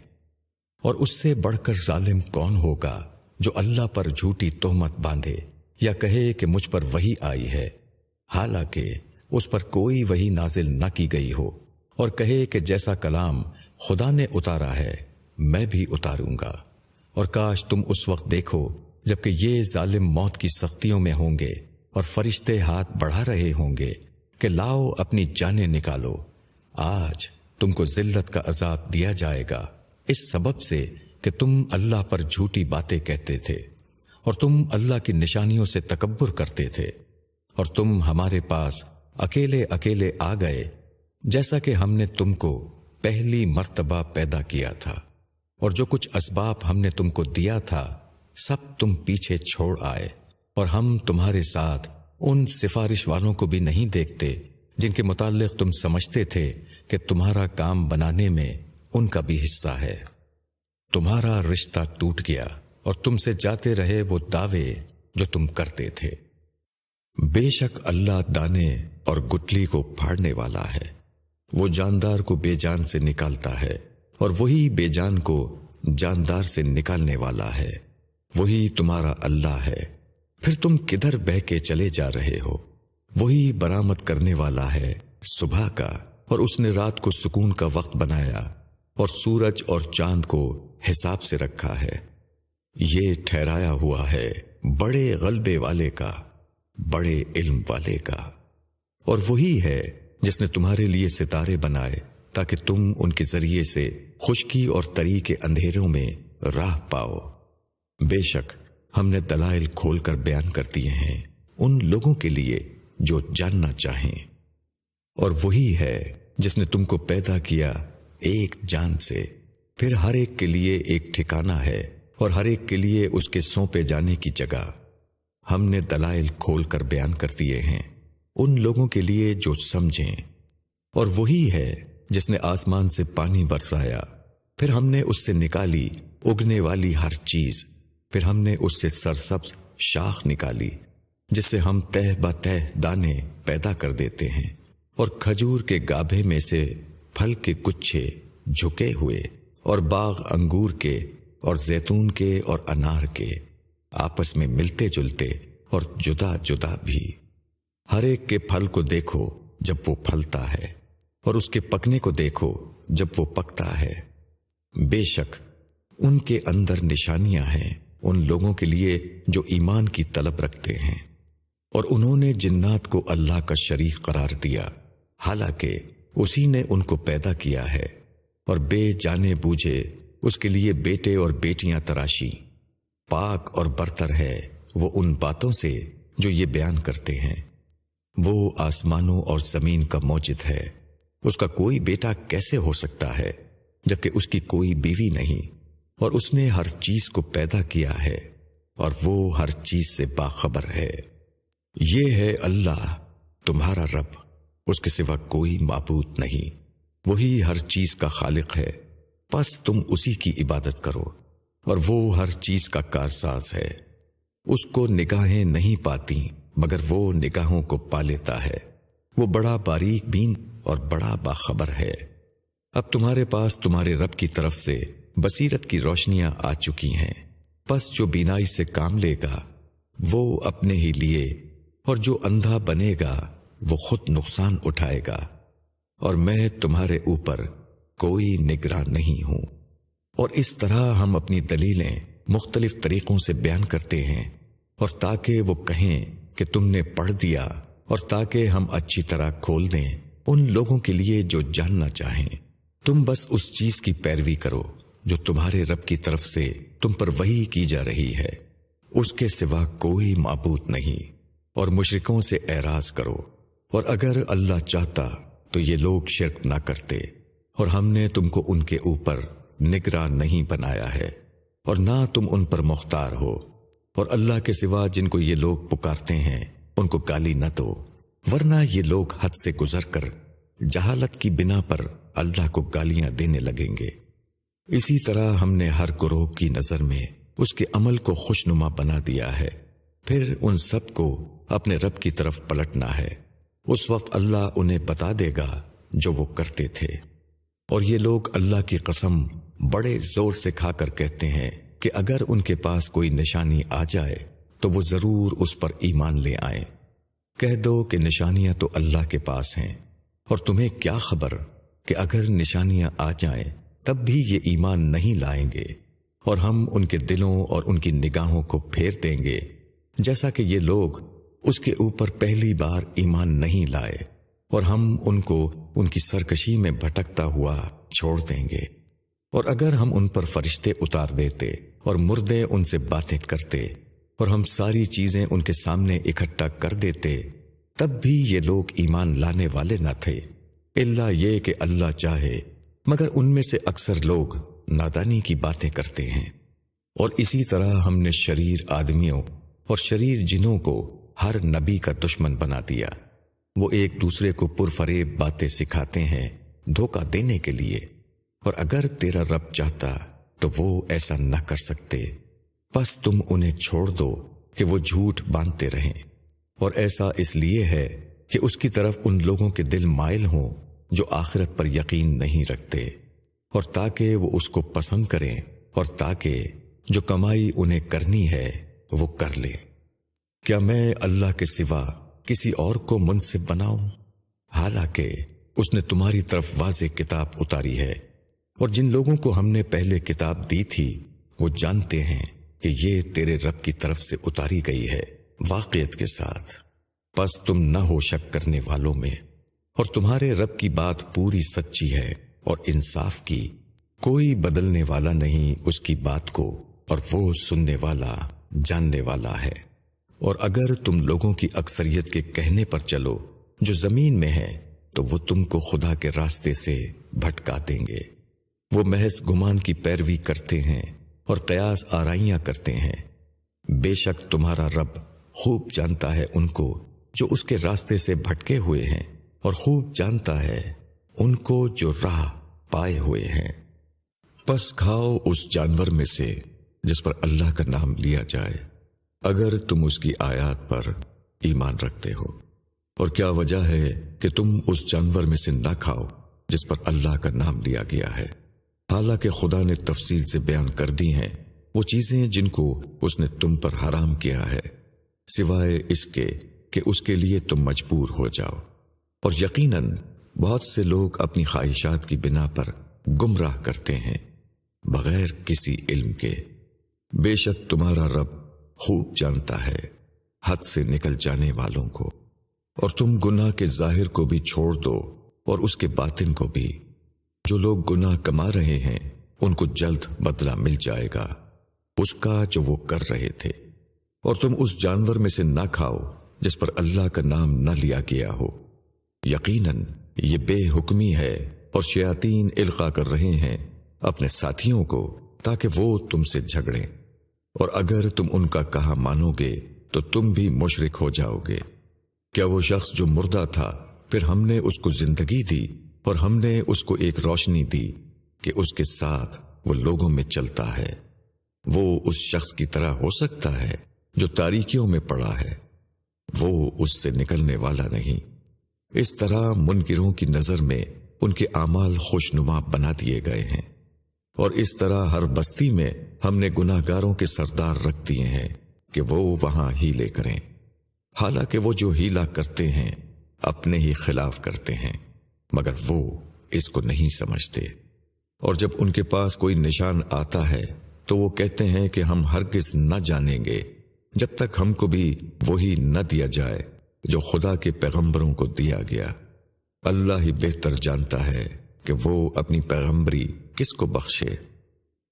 اور اس سے بڑھ کر ظالم کون ہوگا جو اللہ پر جھوٹی تہمت باندھے یا کہے کہ مجھ پر وہی آئی ہے، حالانکہ اس پر کوئی وہی نازل نہ کی گئی ہو۔ اور کہے کہ جیسا کلام خدا نے اتارا ہے، میں بھی اتاروں گا۔ اور کاش تم اس وقت دیکھو جبکہ یہ ظالم موت کی سختیوں میں ہوں گے اور فرشتے ہاتھ بڑھا رہے ہوں گے کہ لاؤ اپنی جانیں نکالو۔ آج تم کو ذلت کا عذاب دیا جائے گا۔ اس سبب سے کہ تم اللہ پر جھوٹی باتیں کہتے تھے اور تم اللہ کی نشانیوں سے تکبر کرتے تھے اور تم ہمارے پاس اکیلے اکیلے آ گئے جیسا کہ ہم نے تم کو پہلی مرتبہ پیدا کیا تھا، اور جو کچھ اسباب ہم نے تم کو دیا تھا، سب تم پیچھے چھوڑ آئے، اور ہم تمہارے ساتھ ان سفارش والوں کو بھی نہیں دیکھتے جن کے متعلق تم سمجھتے تھے کہ تمہارا کام بنانے میں ان کا بھی حصہ ہے۔ تمہارا رشتہ ٹوٹ گیا، اور تم سے جاتے رہے وہ دعوے جو تم کرتے تھے۔ بے شک اللہ دانے اور گٹلی کو پھاڑنے والا ہے۔ وہ جاندار کو بے جان سے نکالتا ہے اور وہی بے جان کو جاندار سے نکالنے والا ہے۔ وہی تمہارا اللہ ہے۔ پھر تم کدھر بہ کے چلے جا رہے ہو؟ وہی برامت کرنے والا ہے صبح کا اور اس نے رات کو سکون کا وقت بنایا اور سورج اور چاند کو حساب سے رکھا ہے۔ یہ ٹھہرایا ہوا ہے بڑے غلبے والے کا، بڑے علم والے کا۔ اور وہی ہے جس نے تمہارے لیے ستارے بنائے تاکہ تم ان کے ذریعے سے خشکی اور تری کے اندھیروں میں راہ پاؤ۔ بے شک، ہم نے دلائل کھول کر بیان کر دیے ہیں ان لوگوں کے لیے جو جاننا چاہیں۔ اور وہی ہے جس نے تم کو پیدا کیا ایک جان سے۔ پھر ہر ایک کے لیے ایک ٹھکانہ ہے اور ہر ایک کے لیے اس کے سونپے جانے کی جگہ۔ ہم نے دلائل کھول کر بیان کر دیے ہیں۔ ان لوگوں کے لیے جو سمجھیں۔ اور وہی ہے جس نے آسمان سے پانی برسایا۔ پھر ہم نے اس سے نکالی اگنے والی ہر چیز۔ پھر ہم نے اس سے سرسبز شاخ نکالی، جس سے ہم تہ بہ دانے پیدا کر دیتے ہیں۔ اور کھجور کے گابھے میں سے پھل کے کچھے جھکے ہوئے، اور باغ انگور کے، اور زیتون کے، اور انار کے۔ آپس میں ملتے جلتے اور جدا جدا بھی۔ ہر ایک کے پھل کو دیکھو جب وہ پھلتا ہے، اور اس کے پکنے کو دیکھو جب وہ پکتا ہے۔ بے شک، ان کے اندر نشانیاں ہیں ان لوگوں کے لیے جو ایمان کی طلب رکھتے ہیں۔ اور انہوں نے جنات کو اللہ کا شریک قرار دیا۔ حالانکہ اسی نے ان کو پیدا کیا ہے، اور بے جانے بوجھے اس کے لیے بیٹے اور بیٹیاں تراشی۔ پاک اور برتر ہے وہ ان باتوں سے جو یہ بیان کرتے ہیں۔ وہ آسمانوں اور زمین کا موجد ہے۔ اس کا کوئی بیٹا کیسے ہو سکتا ہے جبکہ اس کی کوئی بیوی نہیں؟ اور اس نے ہر چیز کو پیدا کیا ہے اور وہ ہر چیز سے باخبر ہے۔ یہ ہے اللہ، تمہارا رب، اس کے سوا کوئی معبود نہیں۔ وہی ہر چیز کا خالق ہے۔ پس تم اسی کی عبادت کرو۔ اور وہ ہر چیز کا کارساز ہے۔ اس کو نگاہیں نہیں پاتی۔ مگر وہ نگاہوں کو پا لیتا ہے۔ وہ بڑا باریک بین اور بڑا باخبر ہے۔ اب تمہارے پاس تمہارے رب کی طرف سے بصیرت کی روشنیاں آ چکی ہیں۔ پس جو بینائی سے کام لے گا، وہ اپنے ہی لیے، اور جو اندھا بنے گا، وہ خود نقصان اٹھائے گا۔ اور میں تمہارے اوپر کوئی نگراں نہیں ہوں۔ اور اس طرح ہم اپنی دلیلیں مختلف طریقوں سے بیان کرتے ہیں، اور تاکہ وہ کہیں کہ تم نے پڑھ دیا اور تاکہ ہم اچھی طرح کھول دیں ان لوگوں کے لیے جو جاننا چاہیں۔ تم بس اس چیز کی پیروی کرو جو تمہارے رب کی طرف سے تم پر وہی کی جا رہی ہے۔ اس کے سوا کوئی معبود نہیں۔ اور مشرکوں سے اعراض کرو۔ اور اگر اللہ چاہتا تو یہ لوگ شرک نہ کرتے۔ اور ہم نے تم کو ان کے اوپر نگراں نہیں بنایا ہے۔ اور نہ تم ان پر مختار ہو۔ اور اللہ کے سوا جن کو یہ لوگ پکارتے ہیں، ان کو گالی نہ دو۔ ورنہ یہ لوگ حد سے گزر کر جہالت کی بنا پر اللہ کو گالیاں دینے لگیں گے۔ اسی طرح ہم نے ہر گروہ کی نظر میں اس کے عمل کو خوشنما بنا دیا ہے۔ پھر ان سب کو اپنے رب کی طرف پلٹنا ہے۔ اس وقت اللہ انہیں بتا دے گا جو وہ کرتے تھے۔ اور یہ لوگ اللہ کی قسم بڑے زور سے کھا کر کہتے ہیں کہ اگر ان کے پاس کوئی نشانی آ جائے، تو وہ ضرور اس پر ایمان لے آئیں۔ کہہ دو کہ نشانیاں تو اللہ کے پاس ہیں۔ اور تمہیں کیا خبر کہ اگر نشانیاں آ جائیں، تب بھی یہ ایمان نہیں لائیں گے۔ اور ہم ان کے دلوں اور ان کی نگاہوں کو پھیر دیں گے۔ جیسا کہ یہ لوگ اس کے اوپر پہلی بار ایمان نہیں لائے، اور ہم ان کو ان کی سرکشی میں بھٹکتا ہوا چھوڑ دیں گے۔ اور اگر ہم ان پر فرشتے اتار دیتے اور مردے ان سے باتیں کرتے اور ہم ساری چیزیں ان کے سامنے اکٹھا کر دیتے، تب بھی یہ لوگ ایمان لانے والے نہ تھے۔ اللہ یہ کہ اللہ چاہے، مگر ان میں سے اکثر لوگ نادانی کی باتیں کرتے ہیں۔ اور اسی طرح ہم نے شریر آدمیوں اور شریر جنوں کو ہر نبی کا دشمن بنا دیا۔ وہ ایک دوسرے کو پرفریب باتیں سکھاتے ہیں دھوکہ دینے کے لیے۔ اور اگر تیرا رب چاہتا تو وہ ایسا نہ کر سکتے۔ بس تم انہیں چھوڑ دو کہ وہ جھوٹ باندھتے رہیں۔ اور ایسا اس لیے ہے کہ اس کی طرف ان لوگوں کے دل مائل ہوں جو آخرت پر یقین نہیں رکھتے۔ اور تاکہ وہ اس کو پسند کریں اور تاکہ جو کمائی انہیں کرنی ہے وہ کر لیں۔ کیا میں اللہ کے سوا کسی اور کو منصف بناؤں؟ حالانکہ اس نے تمہاری طرف واضح کتاب اتاری ہے۔ اور جن لوگوں کو ہم نے پہلے کتاب دی تھی، وہ جانتے ہیں کہ یہ تیرے رب کی طرف سے اتاری گئی ہے واقعیت کے ساتھ۔ پس تم نہ ہو شک کرنے والوں میں، اور تمہارے رب کی بات پوری سچی ہے اور انصاف کی۔ کوئی بدلنے والا نہیں اس کی بات کو، اور وہ سننے والا، جاننے والا ہے۔ اور اگر تم لوگوں کی اکثریت کے کہنے پر چلو، جو زمین میں ہے، تو وہ تم کو خدا کے راستے سے بھٹکا دیں گے۔ وہ محض گمان کی پیروی کرتے ہیں اور قیاس آرائیاں کرتے ہیں۔ بے شک تمہارا رب خوب جانتا ہے ان کو جو اس کے راستے سے بھٹکے ہوئے ہیں اور خوب جانتا ہے ان کو جو راہ پائے ہوئے ہیں۔ پس کھاؤ اس جانور میں سے جس پر اللہ کا نام لیا جائے۔ اگر تم اس کی آیات پر ایمان رکھتے ہو۔ اور کیا وجہ ہے کہ تم اس جانور میں سے نہ کھاؤ جس پر اللہ کا نام لیا گیا ہے؟ حالانکہ خدا نے تفصیل سے بیان کر دی ہیں وہ چیزیں جن کو اس نے تم پر حرام کیا ہے، سوائے اس کے کہ اس کے لیے تم مجبور ہو جاؤ۔ اور یقیناً بہت سے لوگ اپنی خواہشات کی بنا پر گمراہ کرتے ہیں، بغیر کسی علم کے۔ بے شک تمہارا رب خوب جانتا ہے حد سے نکل جانے والوں کو۔ اور تم گناہ کے ظاہر کو بھی چھوڑ دو اور اس کے باطن کو بھی۔ جو لوگ گناہ کما رہے ہیں، ان کو جلد بدلہ مل جائے گا۔ اس کا جو وہ کر رہے تھے۔ اور تم اس جانور میں سے نہ کھاؤ جس پر اللہ کا نام نہ لیا گیا ہو۔ یقیناً یہ بے حکمی ہے اور شیاطین القا کر رہے ہیں اپنے ساتھیوں کو تاکہ وہ تم سے جھگڑے اور اگر تم ان کا کہا مانو گے، تو تم بھی مشرک ہو جاؤ گے۔ کیا وہ شخص جو مردہ تھا، پھر ہم نے اس کو زندگی دی اور ہم نے اس کو ایک روشنی دی کہ اس کے ساتھ وہ لوگوں میں چلتا ہے۔ وہ اس شخص کی طرح ہو سکتا ہے جو تاریکیوں میں پڑا ہے۔ وہ اس سے نکلنے والا نہیں۔ اس طرح منکروں کی نظر میں ان کے اعمال خوشنما بنا دیے گئے ہیں۔ اور اس طرح ہر بستی میں ہم نے گناہ گاروں کے سردار رکھ دیے ہیں کہ وہ وہاں ہیلے کریں۔ حالانکہ وہ جو ہیلا کرتے ہیں، اپنے ہی خلاف کرتے ہیں۔ مگر وہ اس کو نہیں سمجھتے۔ اور جب ان کے پاس کوئی نشان آتا ہے، تو وہ کہتے ہیں کہ ہم ہرگز نہ جانیں گے۔ جب تک ہم کو بھی وہی نہ دیا جائے جو خدا کے پیغمبروں کو دیا گیا۔ اللہ ہی بہتر جانتا ہے کہ وہ اپنی پیغمبری کس کو بخشے۔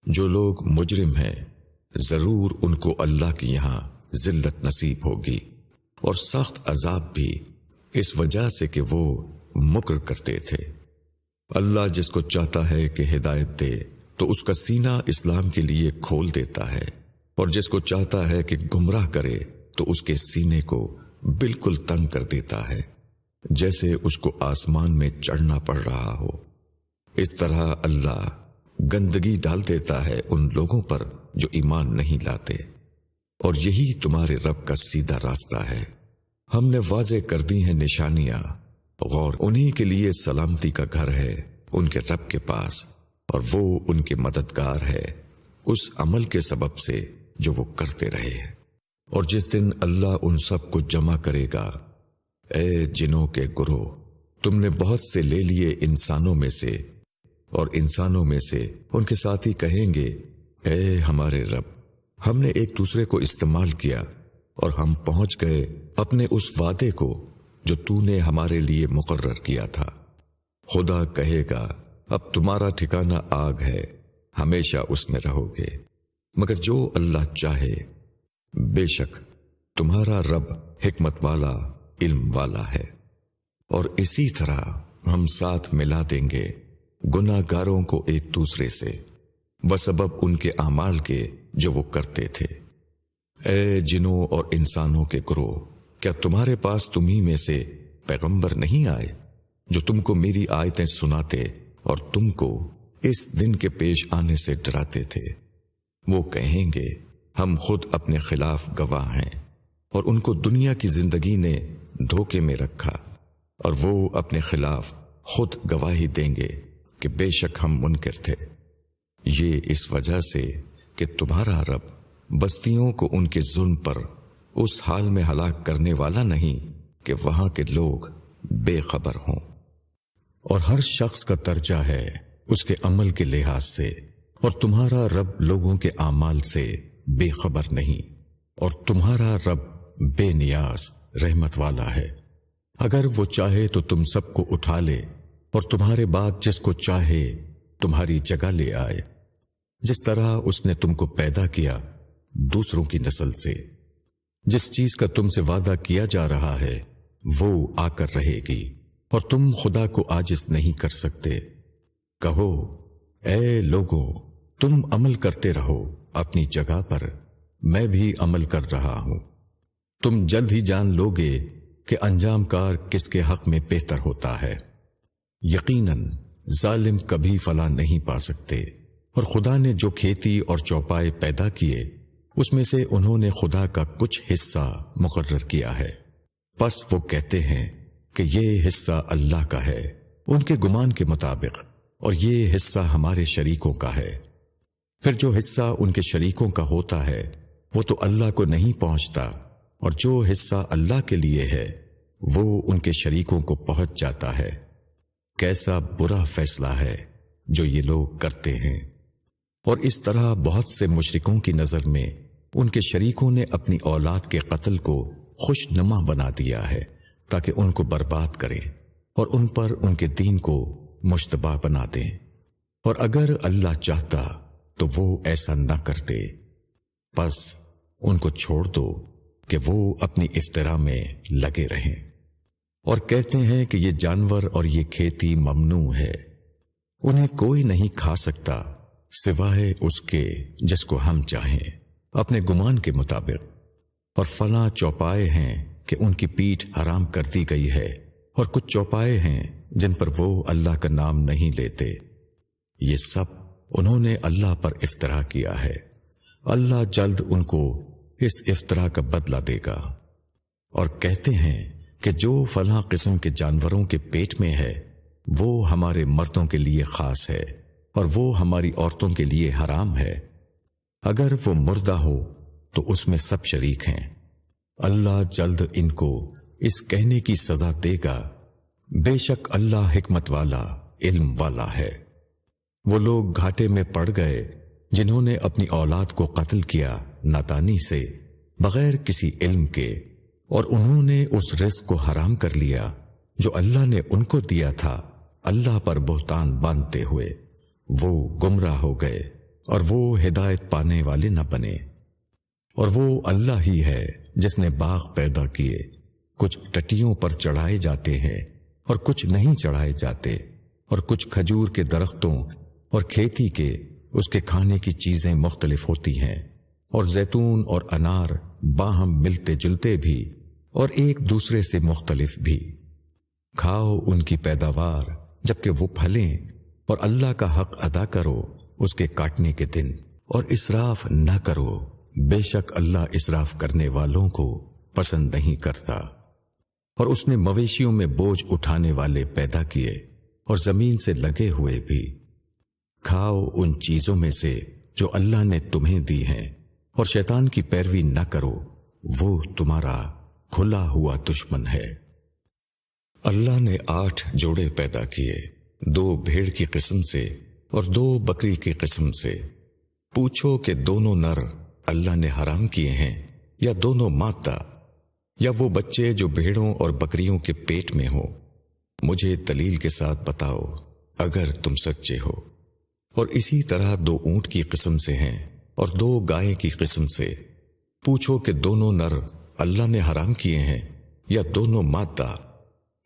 جو لوگ مجرم ہیں، ضرور ان کو اللہ کی یہاں ذلت نصیب ہوگی۔ اور سخت عذاب بھی، اس وجہ سے کہ وہ مکر کرتے تھے۔ اللہ جس کو چاہتا ہے کہ ہدایت دے، تو اس کا سینہ اسلام کے لیے کھول دیتا ہے۔ اور جس کو چاہتا ہے کہ گمراہ کرے، تو اس کے سینے کو بالکل تنگ کر دیتا ہے۔ جیسے اس کو آسمان میں چڑھنا پڑ رہا ہو۔ اس طرح اللہ گندگی ڈال دیتا ہے ان لوگوں پر جو ایمان نہیں لاتے۔ اور یہی تمہارے رب کا سیدھا راستہ ہے۔ ہم نے واضح کر دی ہیں نشانیاں۔ غور، انہی کے لیے سلامتی کا گھر ہے، ان کے رب کے پاس، اور وہ ان کے مددگار ہے، اس عمل کے سبب سے جو وہ کرتے رہے اور جس دن اللہ ان سب کو جمع کرے گا، اے جنوں کے گروہ، تم نے بہت سے لے لیے انسانوں میں سے، اور انسانوں میں سے ان کے ساتھی کہیں گے، اے ہمارے رب، ہم نے ایک دوسرے کو استعمال کیا، اور ہم پہنچ گئے اپنے اس وعدے کو۔ جو تو نے ہمارے لیے مقرر کیا تھا۔ خدا کہے گا، اب تمہارا ٹھکانہ آگ ہے، ہمیشہ اس میں رہو گے۔ مگر جو اللہ چاہے، بے شک تمہارا رب حکمت والا، علم والا ہے۔ اور اسی طرح ہم ساتھ ملا دیں گے گناہ گاروں کو ایک دوسرے سے، بسبب ان کے اعمال کے جو وہ کرتے تھے۔ اے جنوں اور انسانوں کے گروہ کیا تمہارے پاس تمہیں میں سے پیغمبر نہیں آئے جو تم کو میری آیتیں سناتے اور تم کو اس دن کے پیش آنے سے ڈراتے تھے؟ وہ کہیں گے، ہم خود اپنے خلاف گواہ ہیں اور ان کو دنیا کی زندگی نے دھوکے میں رکھا اور وہ اپنے خلاف خود گواہی دیں گے کہ بے شک ہم منکر تھے۔ یہ اس وجہ سے کہ تمہارا رب بستیوں کو ان کے ظلم پر اس حال میں ہلاک کرنے والا نہیں کہ وہاں کے لوگ بے خبر ہوں۔ اور ہر شخص کا درجہ ہے اس کے عمل کے لحاظ سے، اور تمہارا رب لوگوں کے اعمال سے بے خبر نہیں، اور تمہارا رب بے نیاز رحمت والا ہے۔ اگر وہ چاہے تو تم سب کو اٹھا لے، اور تمہارے بعد جس کو چاہے تمہاری جگہ لے آئے۔ جس طرح اس نے تم کو پیدا کیا دوسروں کی نسل سے۔ جس چیز کا تم سے وعدہ کیا جا رہا ہے، وہ آ کر رہے گی، اور تم خدا کو آجز نہیں کر سکتے۔ کہو، اے لوگوں تم عمل کرتے رہو اپنی جگہ پر، میں بھی عمل کر رہا ہوں۔ تم جلد ہی جان لو گے کہ انجام کار کس کے حق میں بہتر ہوتا ہے۔ یقیناً، ظالم کبھی فلا نہیں پا سکتے، اور خدا نے جو کھیتی اور چوپائے پیدا کیے اس میں سے انہوں نے خدا کا کچھ حصہ مقرر کیا ہے۔ پس وہ کہتے ہیں کہ یہ حصہ اللہ کا ہے، ان کے گمان کے مطابق، اور یہ حصہ ہمارے شریکوں کا ہے۔ پھر جو حصہ ان کے شریکوں کا ہوتا ہے، وہ تو اللہ کو نہیں پہنچتا، اور جو حصہ اللہ کے لیے ہے، وہ ان کے شریکوں کو پہنچ جاتا ہے۔ کیسا برا فیصلہ ہے جو یہ لوگ کرتے ہیں۔ اور اس طرح بہت سے مشرکوں کی نظر میں ان کے شریکوں نے اپنی اولاد کے قتل کو خوش نما بنا دیا ہے تاکہ ان کو برباد کریں اور ان پر ان کے دین کو مشتبہ بنا دیں۔ اور اگر اللہ چاہتا تو وہ ایسا نہ کرتے۔ پس ان کو چھوڑ دو کہ وہ اپنی افطرا میں لگے رہیں۔ اور کہتے ہیں کہ یہ جانور اور یہ کھیتی ممنوع ہے۔ انہیں کوئی نہیں کھا سکتا سوائے اس کے جس کو ہم چاہیں۔ اپنے گمان کے مطابق، اور فلاں چوپائے ہیں کہ ان کی پیٹھ حرام کر دی گئی ہے، اور کچھ چوپائے ہیں جن پر وہ اللہ کا نام نہیں لیتے۔ یہ سب انہوں نے اللہ پر افطرا کیا ہے۔ اللہ جلد ان کو اس افطرا کا بدلہ دے گا۔ اور کہتے ہیں کہ جو فلاں قسم کے جانوروں کے پیٹ میں ہے، وہ ہمارے مردوں کے لیے خاص ہے، اور وہ ہماری عورتوں کے لیے حرام ہے۔ اگر وہ مردہ ہو تو اس میں سب شریک ہیں۔ اللہ جلد ان کو اس کہنے کی سزا دے گا۔ بے شک اللہ حکمت والا، علم والا ہے۔ وہ لوگ گھاٹے میں پڑ گئے جنہوں نے اپنی اولاد کو قتل کیا ناتانی سے، بغیر کسی علم کے۔ اور انہوں نے اس رزق کو حرام کر لیا جو اللہ نے ان کو دیا تھا۔ اللہ پر بہتان باندھتے ہوئے وہ گمراہ ہو گئے۔ اور وہ ہدایت پانے والے نہ بنے۔ اور وہ اللہ ہی ہے جس نے باغ پیدا کیے۔ کچھ ٹٹیوں پر چڑھائے جاتے ہیں اور کچھ نہیں چڑھائے جاتے۔ اور کچھ کھجور کے درختوں اور کھیتی کے اس کے کھانے کی چیزیں مختلف ہوتی ہیں۔ اور زیتون اور انار باہم ملتے جلتے بھی اور ایک دوسرے سے مختلف بھی۔ کھاؤ ان کی پیداوار جبکہ وہ پھلیں اور اللہ کا حق ادا کرو۔ اس کے کاٹنے کے دن۔ اور اسراف نہ کرو، بے شک اللہ اسراف کرنے والوں کو پسند نہیں کرتا۔ اور اس نے مویشیوں میں بوجھ اٹھانے والے پیدا کیے اور زمین سے لگے ہوئے بھی۔ کھاؤ ان چیزوں میں سے جو اللہ نے تمہیں دی ہیں۔ اور شیطان کی پیروی نہ کرو، وہ تمہارا کھلا ہوا دشمن ہے۔ اللہ نے آٹھ جوڑے پیدا کیے، دو بھیڑ کی قسم سے اور دو بکری کی قسم سے۔ پوچھو کہ دونوں نر اللہ نے حرام کیے ہیں یا دونوں ماتا یا وہ بچے جو بھیڑوں اور بکریوں کے پیٹ میں ہو مجھے دلیل کے ساتھ بتاؤ، اگر تم سچے ہو۔ اور اسی طرح دو اونٹ کی قسم سے ہیں اور دو گائے کی قسم سے۔ پوچھو کہ دونوں نر اللہ نے حرام کیے ہیں یا دونوں مادہ،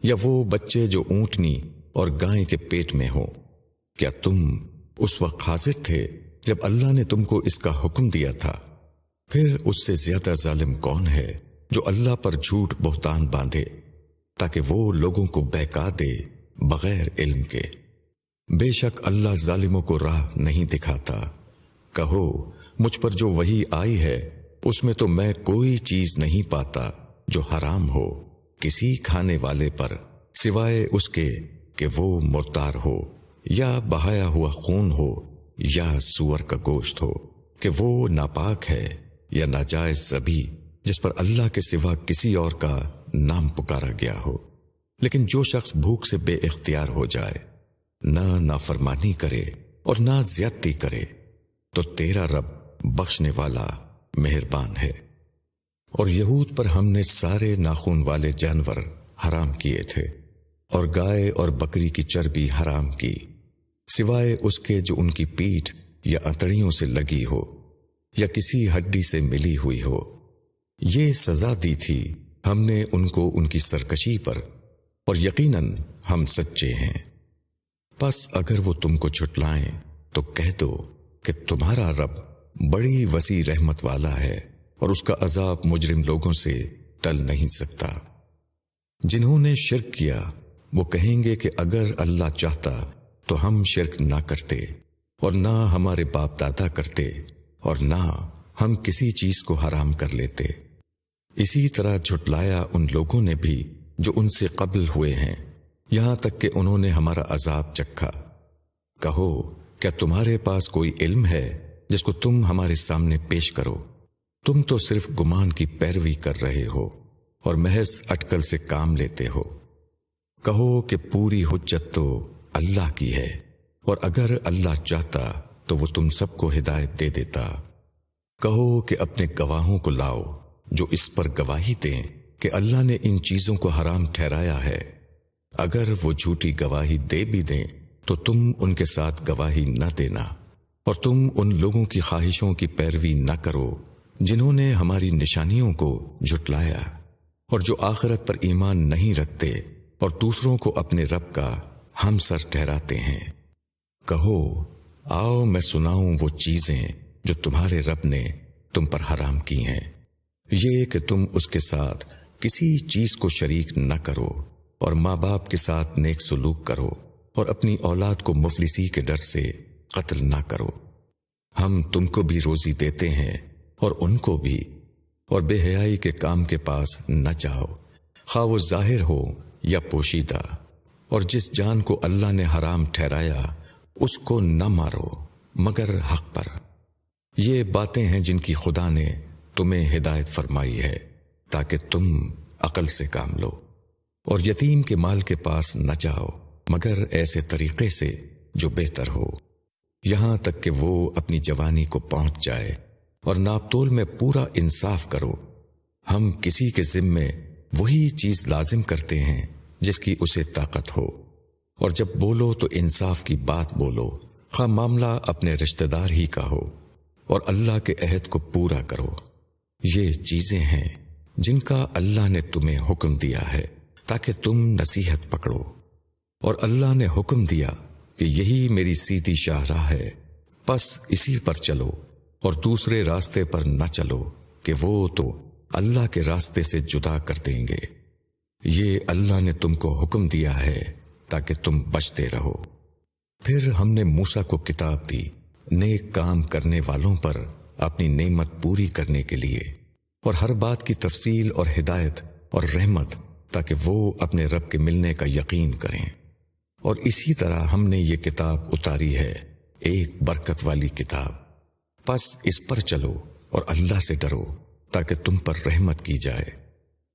یا وہ بچے جو اونٹنی اور گائے کے پیٹ میں ہو کیا تم اس وقت حاضر تھے جب اللہ نے تم کو اس کا حکم دیا تھا؟ پھر اس سے زیادہ ظالم کون ہے جو اللہ پر جھوٹ بہتان باندھے تاکہ وہ لوگوں کو بہکا دے بغیر علم کے؟ بے شک اللہ ظالموں کو راہ نہیں دکھاتا۔ کہو، مجھ پر جو وہی آئی ہے، اس میں تو میں کوئی چیز نہیں پاتا جو حرام ہو۔ کسی کھانے والے پر سوائے اس کے کہ وہ مرتار ہو۔ یا بہایا ہوا خون ہو یا سور کا گوشت ہو کہ وہ ناپاک ہے یا ناجائز زبی جس پر اللہ کے سوا کسی اور کا نام پکارا گیا ہو۔ لیکن جو شخص بھوک سے بے اختیار ہو جائے، نہ نافرمانی کرے اور نہ زیادتی کرے، تو تیرا رب بخشنے والا مہربان ہے۔ اور یہود پر ہم نے سارے ناخون والے جانور حرام کیے تھے اور گائے اور بکری کی چربی حرام کی۔ سوائے اس کے جو ان کی پیٹھ یا اتڑیوں سے لگی ہو یا کسی ہڈی سے ملی ہوئی ہو۔ یہ سزا دی تھی۔ ہم نے ان کو ان کی سرکشی پر۔ اور یقیناً ہم سچے ہیں۔ بس اگر وہ تم کو چھٹلائیں تو کہہ دو کہ تمہارا رب بڑی وسیع رحمت والا ہے اور اس کا عذاب مجرم لوگوں سے ٹل نہیں سکتا۔ جنہوں نے شرک کیا، وہ کہیں گے کہ اگر اللہ چاہتا تو ہم شرک نہ کرتے اور نہ ہمارے باپ دادا کرتے اور نہ ہم کسی چیز کو حرام کر لیتے۔ اسی طرح جھٹلایا ان لوگوں نے بھی جو ان سے قبل ہوئے ہیں، یہاں تک کہ انہوں نے ہمارا عذاب چکھا۔ کہو، کیا تمہارے پاس کوئی علم ہے جس کو تم ہمارے سامنے پیش کرو؟ تم تو صرف گمان کی پیروی کر رہے ہو اور محض اٹکل سے کام لیتے ہو۔ کہو کہ پوری حجت تو اللہ کی ہے اور اگر اللہ چاہتا تو وہ تم سب کو ہدایت دے دیتا۔ کہو کہ اپنے گواہوں کو لاؤ جو اس پر گواہی دیں کہ اللہ نے ان چیزوں کو حرام ٹھہرایا ہے۔ اگر وہ جھوٹی گواہی دے بھی دیں تو تم ان کے ساتھ گواہی نہ دینا اور تم ان لوگوں کی خواہشوں کی پیروی نہ کرو جنہوں نے ہماری نشانیوں کو جھٹلایا اور جو آخرت پر ایمان نہیں رکھتے اور دوسروں کو اپنے رب کا ہم سر ٹھہراتے ہیں۔ کہو، آؤ میں سناؤں وہ چیزیں جو تمہارے رب نے تم پر حرام کی ہیں۔ یہ کہ تم اس کے ساتھ کسی چیز کو شریک نہ کرو اور ماں باپ کے ساتھ نیک سلوک کرو اور اپنی اولاد کو مفلسی کے ڈر سے قتل نہ کرو۔ ہم تم کو بھی روزی دیتے ہیں اور ان کو بھی، اور بے حیائی کے کام کے پاس نہ جاؤ۔ خواہ وہ ظاہر ہو یا پوشیدہ۔ اور جس جان کو اللہ نے حرام ٹھہرایا، اس کو نہ مارو مگر حق پر۔ یہ باتیں ہیں جن کی خدا نے تمہیں ہدایت فرمائی ہے تاکہ تم عقل سے کام لو اور یتیم کے مال کے پاس نہ جاؤ مگر ایسے طریقے سے جو بہتر ہو۔ یہاں تک کہ وہ اپنی جوانی کو پہنچ جائے اور ناپتول میں پورا انصاف کرو۔ ہم کسی کے ذمے وہی چیز لازم کرتے ہیں جس کی اسے طاقت ہو۔ اور جب بولو تو انصاف کی بات بولو۔ خواہ معاملہ اپنے رشتہ دار ہی کا ہو۔ اور اللہ کے عہد کو پورا کرو۔ یہ چیزیں ہیں جن کا اللہ نے تمہیں حکم دیا ہے تاکہ تم نصیحت پکڑو۔ اور اللہ نے حکم دیا کہ یہی میری سیدھی شاہراہ ہے۔ پس اسی پر چلو اور دوسرے راستے پر نہ چلو کہ وہ تو اللہ کے راستے سے جدا کر دیں گے۔ یہ اللہ نے تم کو حکم دیا ہے تاکہ تم بچتے رہو۔ پھر ہم نے موسا کو کتاب دی۔ نیک کام کرنے والوں پر اپنی نعمت پوری کرنے کے لیے۔ اور ہر بات کی تفصیل اور ہدایت اور رحمت تاکہ وہ اپنے رب کے ملنے کا یقین کریں۔ اور اسی طرح ہم نے یہ کتاب اتاری ہے، ایک برکت والی کتاب۔ پس اس پر چلو اور اللہ سے ڈرو تاکہ تم پر رحمت کی جائے۔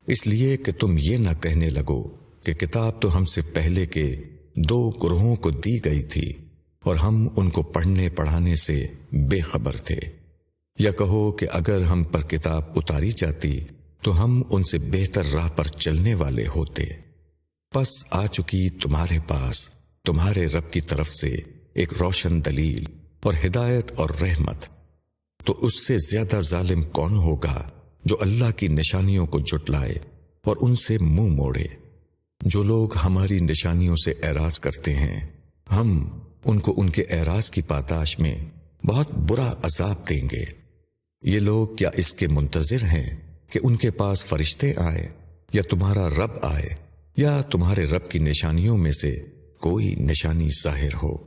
اس لیے کہ تم یہ نہ کہنے لگو کہ کتاب تو ہم سے پہلے کے دو گروہوں کو دی گئی تھی اور ہم ان کو پڑھنے پڑھانے سے بے خبر تھے۔ یا کہو کہ اگر ہم پر کتاب اتاری جاتی تو ہم ان سے بہتر راہ پر چلنے والے ہوتے۔ پس آ چکی تمہارے پاس، تمہارے رب کی طرف سے ایک روشن دلیل اور ہدایت اور رحمت۔ تو اس سے زیادہ ظالم کون ہوگا؟ جو اللہ کی نشانیوں کو جٹلائے اور ان سے منہ مو موڑے۔ جو لوگ ہماری نشانیوں سے اعراض کرتے ہیں، ہم ان کو ان کے اعراض کی پاتاش میں بہت برا عذاب دیں گے۔ یہ لوگ کیا اس کے منتظر ہیں کہ ان کے پاس فرشتے آئے یا تمہارا رب آئے، یا تمہارے رب کی نشانیوں میں سے کوئی نشانی ظاہر ہو؟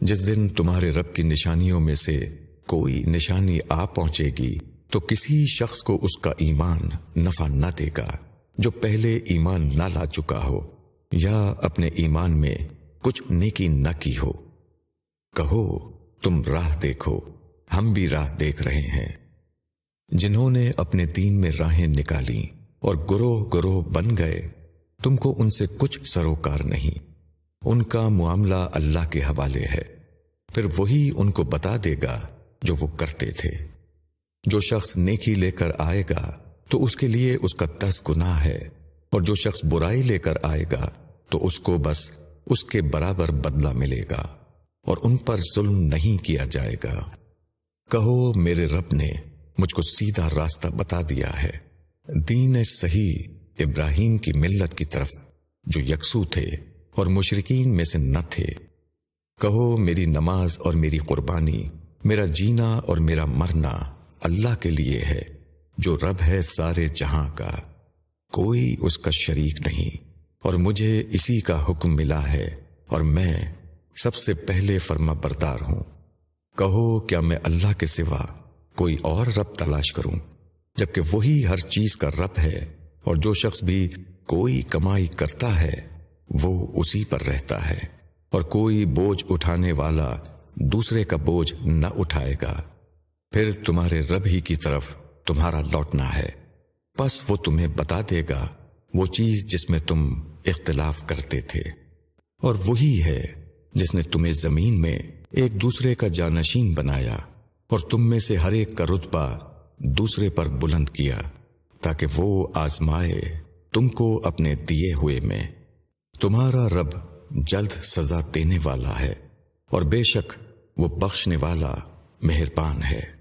جس دن تمہارے رب کی نشانیوں میں سے کوئی نشانی آ پہنچے گی تو کسی شخص کو اس کا ایمان نفع نہ دے گا جو پہلے ایمان نہ لا چکا ہو، یا اپنے ایمان میں کچھ نیکی نہ کی ہو۔ کہو، تم راہ دیکھو، ہم بھی راہ دیکھ رہے ہیں۔ جنہوں نے اپنے دین میں راہیں نکالی اور گروہ گروہ بن گئے، تم کو ان سے کچھ سروکار نہیں۔ ان کا معاملہ اللہ کے حوالے ہے، پھر وہی ان کو بتا دے گا جو وہ کرتے تھے۔ جو شخص نیکی لے کر آئے گا، تو اس کے لیے اس کا تس گناہ ہے۔ اور جو شخص برائی لے کر آئے گا، تو اس کو بس اس کے برابر بدلہ ملے گا۔ اور ان پر ظلم نہیں کیا جائے گا۔ کہو، میرے رب نے مجھ کو سیدھا راستہ بتا دیا ہے۔ دین صحیح ابراہیم کی ملت کی طرف جو یکسو تھے اور مشرقین میں سے نہ تھے۔ کہو، میری نماز اور میری قربانی، میرا جینا اور میرا مرنا اللہ کے لیے ہے، جو رب ہے سارے جہاں کا۔ کوئی اس کا شریک نہیں، اور مجھے اسی کا حکم ملا ہے، اور میں سب سے پہلے فرما بردار ہوں۔ کہو کیا میں اللہ کے سوا کوئی اور رب تلاش کروں، جبکہ وہی ہر چیز کا رب ہے، اور جو شخص بھی کوئی کمائی کرتا ہے، وہ اسی پر رہتا ہے، اور کوئی بوجھ اٹھانے والا دوسرے کا بوجھ نہ اٹھائے گا۔ پھر تمہارے رب ہی کی طرف تمہارا لوٹنا ہے۔ بس وہ تمہیں بتا دے گا وہ چیز جس میں تم اختلاف کرتے تھے۔ اور وہی ہے جس نے تمہیں زمین میں ایک دوسرے کا جانشین بنایا اور تم میں سے ہر ایک کا رتبہ دوسرے پر بلند کیا تاکہ وہ آزمائے تم کو اپنے دیے ہوئے میں۔ تمہارا رب جلد سزا دینے والا ہے اور بے شک وہ بخشنے والا مہربان ہے۔